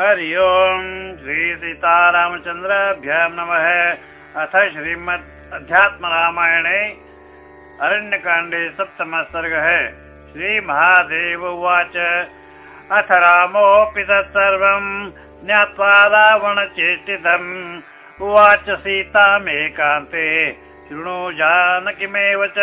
हरि ओम् श्री सीतारामचन्द्राभ्यां नमः। अथ श्रीमद् अध्यात्मरामायणे अरण्यकाण्डे सप्तमः सर्गः श्रीमहादेव उवाच। अथ रामोऽपि तत्सर्वम् ज्ञात्वा रावणचेष्टितम्। उवाच सीतामेकान्ते। शृणु जानकिमेव च।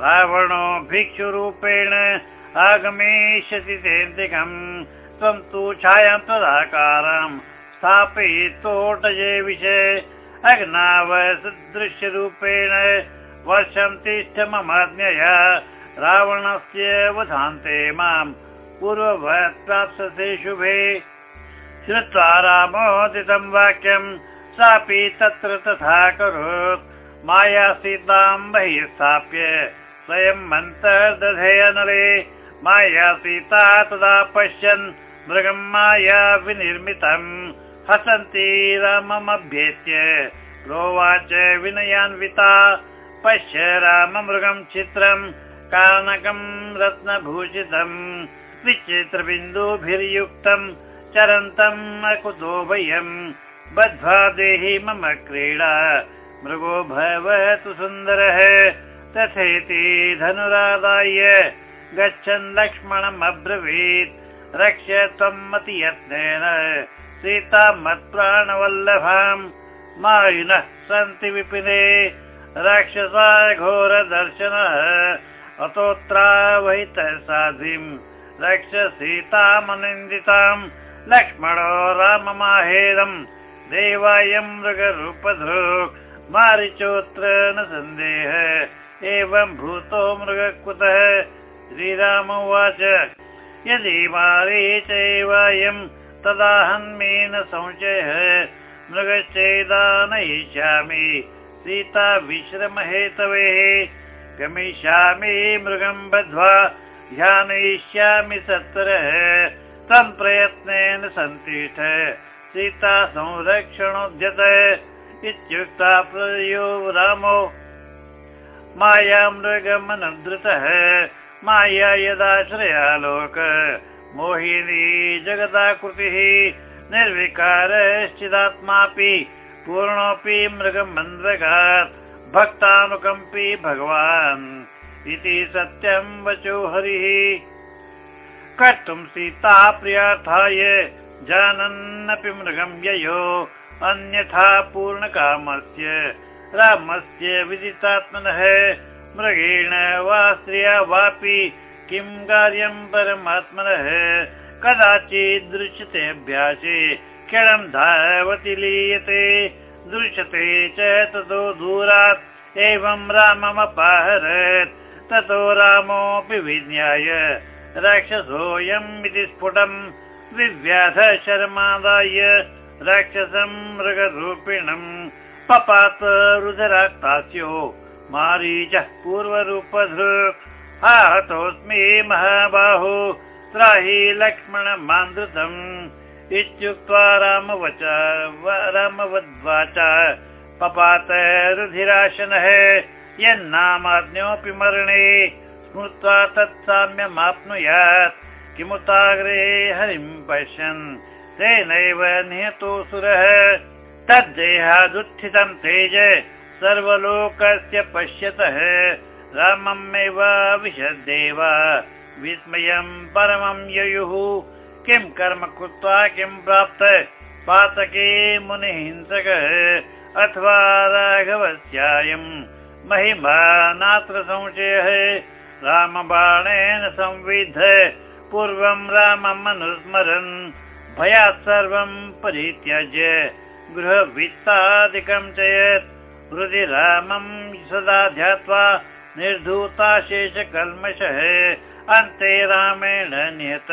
रावणो भिक्षुरूपेण आगमिष्यति तेन्तिकम् त्वं तु छायां तदाकारं स्थापयितोटये विषये अग्नावसदृश्यरूपेण वर्षं तिष्ठ ममाज्ञया रावणस्य वधान्ते मां पूर्ववत् प्राप्स्यते शुभे। श्रुत्वा रामोदितं वाक्यं सापि तत्र तथा करोत्। माया सीतां बहिः स्थाप्य स्वयं मन्तर्दधे अनले माया सीता तदा पश्यन् मृगं माया विनिर्मितम्। हसन्ति राममभ्येत्य प्रोवाच विनयान्विता। पश्य राममृगं चित्रं कानकं रत्नभूषितम्। विचित्रबिन्दुभिर्युक्तं चरन्तम् अकुतो भयम्। बद्ध्वा देहि मम क्रीडा। मृगो भवतु सुन्दरः। तथेति धनुरादाय। गच्छन् लक्ष्मणम् रक्ष त्वम् अतियत्नेन सीता मत्प्राणवल्लभाम् मायिनः सन्ति विपिने राक्षसा घोरदर्शनः अतोत्रावहितः साधिम् रक्ष सीतामनिन्दिताम् लक्ष्मणो राममाहेदम् देवायम् मृगरूपधृ मारिचोत्र न सन्देह एवं भूतो मृगकुतः श्रीराम उवाच यदि मारे चैवायम् तदाहन्मेन संशयः। मृगश्चेदानयिष्यामि। सीता विश्रमहेतवेः गमिष्यामि मृगं बद्ध्वा ध्यानयिष्यामि सत्वरः तं प्रयत्नेन सन्तिष्ठ। सीता संरक्षणोद्यत इत्युक्ता प्रयो रामो माया माया यदाश्रयालोक मोहिनी जगदाकृतिः निर्विकारश्चिदात्मापि पूर्णोऽपि मृगमन्द्रगात् भक्तानुकम्पी भगवान् इति सत्यं वचो हरिः। कर्तुं सीता प्रियार्थाय जानन्नपि मृगं ययो अन्यथा पूर्णकामस्य रामस्य विदितात्मनः मृगेण वा स्त्रिया वापि किं कार्यं परमात्मनः? कदाचित् दृश्यते अभ्यासे क्षणं धावति लीयते। दृश्यते च ततो दूरात् एवं राममपाहरत्। ततो रामोऽपि विज्ञाय राक्षसोऽयम् इति स्फुटम् विव्याध शर्मादाय राक्षसं मृगरूपिणम् पपात रुदराक्तास्यो मारीचः पूर्वरूपधृक् आहतोऽस्मि महाबाहु त्राहि लक्ष्मण मान्दृतम् इत्युक्त्वा रामवच रामवद्वाच पपात रुधिराशनः यन्नामाज्ञोऽपि मरणे। स्मृत्वा तत्साम्यमाप्नुयात् किमुताग्रे हरिं पश्यन् तेनैव निहतोऽसुरः तद्देहादुत्थितं तेज सर्वलोकस्य पश्यतः राममेव विशद्देव विस्मयं परमं ययुः। किं कर्म कृत्वा किं प्राप्त? पातके मुनिहिंसकः अथवा राघवस्यायं। महिमा नात्र संशयः। रामबाणेन संविध पूर्वं रामम् अनुस्मरन्। भयात् सर्वं परित्यज्य। गृहवित्तादिकं च यत्। हृदि रामं सदा ध्यात्वा निर्धूताशेषकल्मषः। अन्ते रामेण नियत।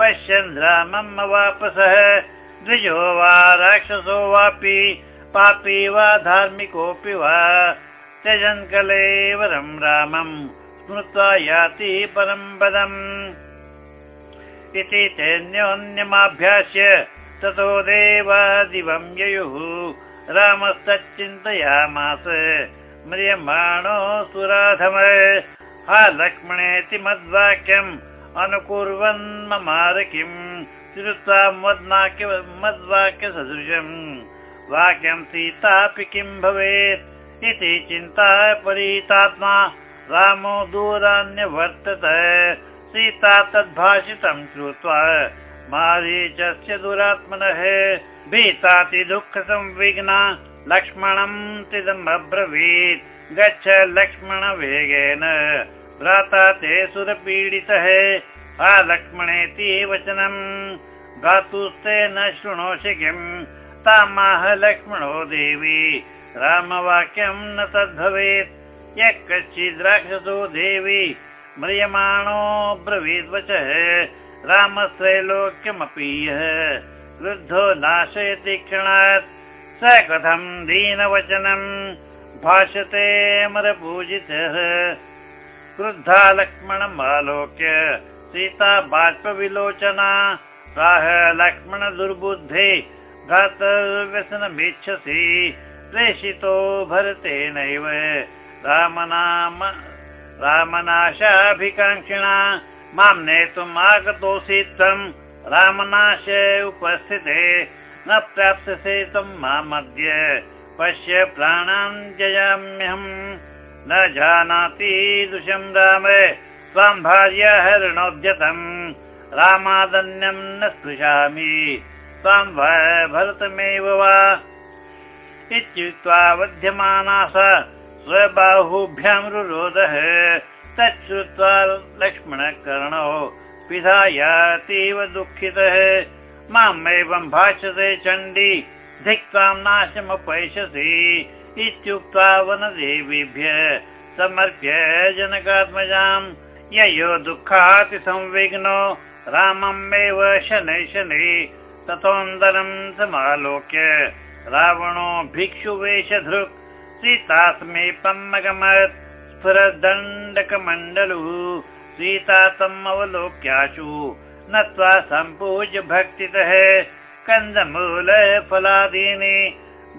पश्यन् रामम् अवापसः द्विजो वा राक्षसो वापि पापी वा धार्मिकोऽपि वा। त्यजन् कलेवरं रामम् स्मृत्वा याति परं पदम्। इति चैन्योन्यमाभ्यास्य ततो देवादिवं ययुः रामस्तच्चिन्तयामास। म्रियमाणो सुराधम हा लक्ष्मणेति मद्वाक्यम्। अनुकुर्वन् ममार किम् श्रुत्वा मद्वाक्य मद्वाक्यसदृशम् वाक्यं सीतापि किं भवेत्? इति चिन्ता परितात्मा। रामो दूरान्यवर्तत। सीता तद्भाषितं श्रुत्वा मारीचस्य दुरात्मनः भीताति दुःखसंविघ्ना लक्ष्मणं तिदम् अब्रवीत् गच्छ लक्ष्मण वेगेन भ्राता ते सुरपीडितः। आ लक्ष्मणेति वचनम् भ्रातुस्ते न शृणोषि किम् तामाह लक्ष्मणो देवी। रामवाक्यं न तद्भवेत्। यः कश्चिद् राक्षसो देवी। म्रियमाणो ब्रवीद्वचः रामत्रैलोक्यमपि यः वृद्धो नाशयति क्षणात् स कथं दीनवचनम् भाषते क्रुद्धा लक्ष्मणम् आलोक्य सीता बाष्पविलोचना प्राह लक्ष्मण दुर्बुद्धे भ्रातव्यसनमिच्छसि प्रेषितो भरतेनैव रामनाम रामनाशाभिकाङ्क्षिणा मां नेतुम् आगतोऽसि त्वम् रामनाश उपस्थिते। न प्राप्स्यसे त्वम् मामद्य पश्य प्राणान् त्यजाम्यहम् न जानाति दुषं राम। त्वां भार्य हरणोद्यतम् रामादन्यं न स्पृशामि। त्वां भरतमेव वा। इत्युक्त्वा वध्यमाना सा स्वबाहुभ्यां रुरोदः तच्छ्रुत्वा लक्ष्मणकर्णो पिधायातीव दुःखितः। माम् एवं भाषते चण्डी धिक्त्वां नाशमपैषसि इत्युक्त्वा वनदेवीभ्य समर्प्य जनकात्मजाम्। ययो दुःखाति संविघ्नो राममेव शनै शनै ततोऽन्तरम् समालोक्य रावणो भिक्षुवेषधृक् सीतासमीपम् अगमत् स्फुरदण्डकमण्डलुः सीता तम् अवलोक्याशु नत्वा सम्पूज्य भक्तितः कन्दमूल फलादीनि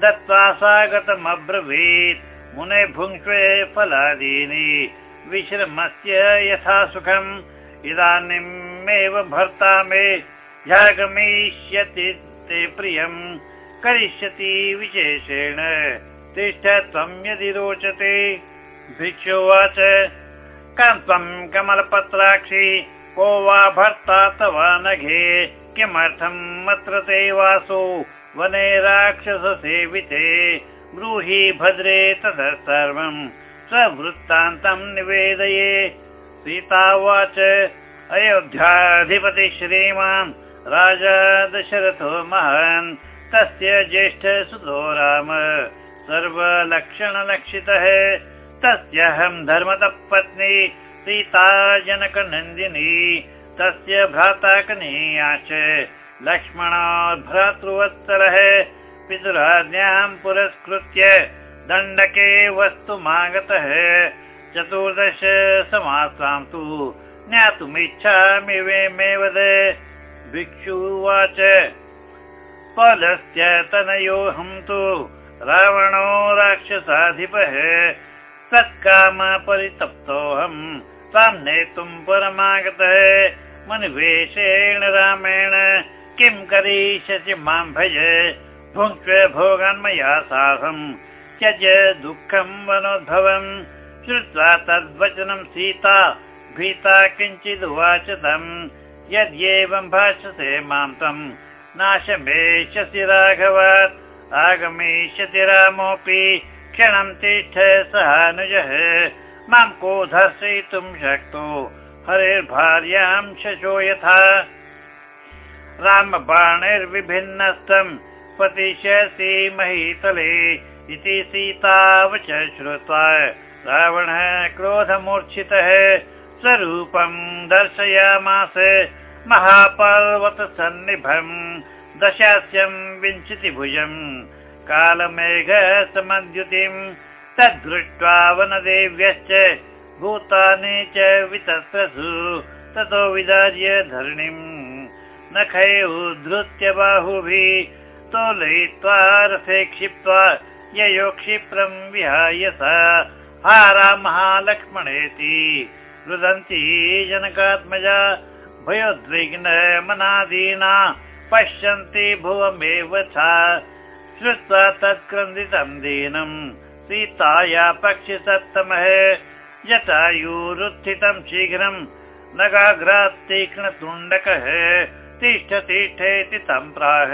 दत्त्वा स्वागतमब्रवीत् मुने भुङ्क्ष्वे फलादीनि। विश्रमस्य यथा सुखम् इदानीमेव भर्ता मे ह्यागमिष्यति ते प्रियम् करिष्यति विशेषेण तिष्ठ त्वं यदि रोचते भिक्षुवाच त्वं कमलपत्राक्षि को वा भर्ता तव नघे? किमर्थम् अत्र ते वासो? वने राक्षससेविते ब्रूहि भद्रे ततः सर्वम् स्ववृत्तान्तम् निवेदये। सीता उवाच अयोध्याधिपति श्रीमान् राजा दशरथो महान् तस्य ज्येष्ठ सुतो राम सर्वलक्षणलक्षितः तस्याहम् धर्मतः पत्नी सीता जनकनन्दिनी तस्य भ्राता कनीयाश्च लक्ष्मणो भ्रातृवत्सरः पितुराज्ञाम् पुरस्कृत्य दण्डके वस्तुमागतः चतुर्दश समासां तु ज्ञातुमिच्छामि वेमेवद भिक्षुवाच फलस्य तनयोऽहं तु रावणो राक्षसाधिपः तत्काम परितप्तोऽहम् तां नेतुम् परमागतः। मनिवेशेण रामेण किं करिष्यसि मां भज? भुङ्क्ष्व भोगान्मया साहम् त्यज दुःखम् वनोद्भवम् श्रुत्वा तद्वचनं सीता भीता किञ्चिदुवाच तम् यद्येवं भाषसे मां तम् नाशमेष्यसि राघवात्। आगमिष्यति रामोऽपि क्षणं तिष्ठ सहानुजः मां को दर्शयितुं शक्तो। हरेर्भार्यां शशो यथा। रामबाणैर्विभिन्नस्तम् पतिष्यसि महीतले इति सीतावच श्रुत्वा रावणः क्रोधमूर्च्छितः स्वरूपं दर्शयामास। महापर्वतसन्निभम् दशास्यं विंशतिभुजम् कालमेघ समद्युतिम् तद्दृष्ट्वा वनदेव्यश्च भूतानि च वितस्रसु। ततो विदार्य धरणिम् नखै उद्धृत्य बाहुभिः तोलयित्वा रथे क्षिप्त्वा ययो क्षिप्रम् विहाय सा। हारा महालक्ष्मणेति रुदन्ती जनकात्मजा भयोद्विग्न मनादीना पश्यन्ति भुवमेव च श्रुत्वा तत्क्रन्दितं दीनम् सीताया पक्षि सप्तमः जटायुरुत्थितं शीघ्रं नगाग्रात् तीक्ष्णतुण्डकः तिष्ठ तिष्ठेति तं प्राह।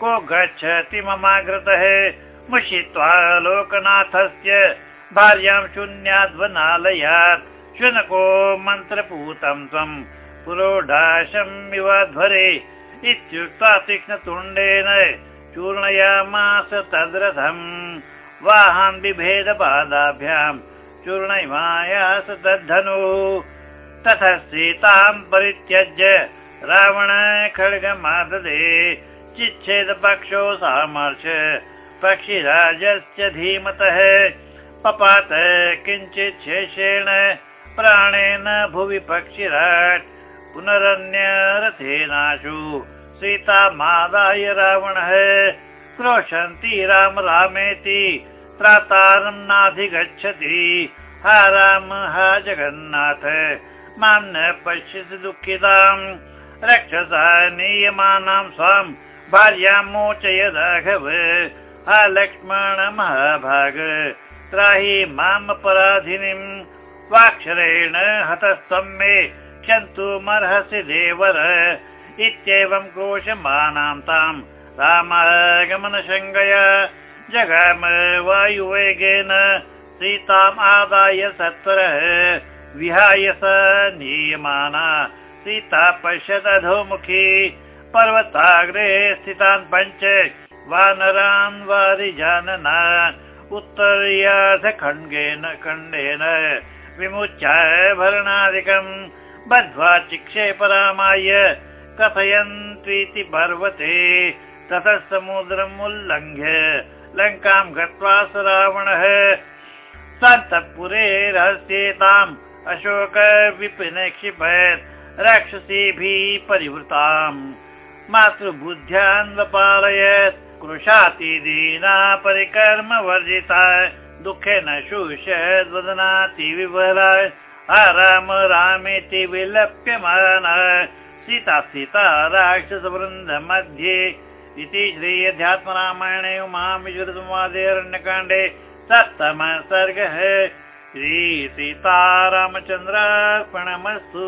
को गच्छति ममाग्रतः मुषित्वा लोकनाथस्य भार्यां शून्याद्वनालयात्। शुनको मन्त्रपूतं त्वं। पुरोडाशम् इवाध्वरे। इत्युक्त्वा तीक्ष्णतुण्डेन चूर्णयामास तद्रथम्। वाहान् बिभेदपादाभ्याम्। चूर्णमायास तद्धनुः ततः सीतां परित्यज्य रावण खड्गमाददे। चिच्छेद पक्षो सामर्श। पक्षिराजस्य धीमतः। पपात किञ्चित् शेषेण प्राणेन भुवि पक्षिराट्। पुनरन्यरथेनाशु सीतामादाय रावणः। क्रोशन्ति राम रामेति त्रातारं नाधिगच्छति हा राम हा जगन्नाथ मां न पश्यति दुःखिताम् रक्षसा नीयमानां स्वां भार्यां मोचय राघव हा लक्ष्मण महाभाग त्राहि मामपराधिनीम् वाक्षरेण हतस्त्वं मे क्षन्तुमर्हसि देवर इत्येवं क्रोशमानां ताम्। रामागमनशङ्गया जगाम वायुवेगेन सीताम् आदाय सत्वरः विहाय स नीयमाना। सीता पश्यदधोमुखी पर्वताग्रे स्थितान् पञ्च वानरान् वारिजानना उत्तर्याथ खण्डेन खण्डेन विमुच्य भरणादिकम् बद्ध्वा चिक्षेपरामाय कथयन्त्वीति पर्वते ततः समुद्रम् उल्लङ्घ्य लङ्कां गत्वा स रावणः सन्तपुरे रहस्येताम् अशोक विपिन क्षिपत् राक्षसीभिः परिवृताम्। मातृबुद्ध्यान्वपालयत् कृशाति दीना परिकर्म वर्जिता। दुःखेन शुष्यद्वदनाति विवरा राम रामेति विलप्यमान सीता सीता राक्षसवृन्द इति श्री अध्यात्मरामायणे उमामिजुरसंवादे सप्तमः सर्गः श्रीसीतारामचन्द्रार्पणमस्तु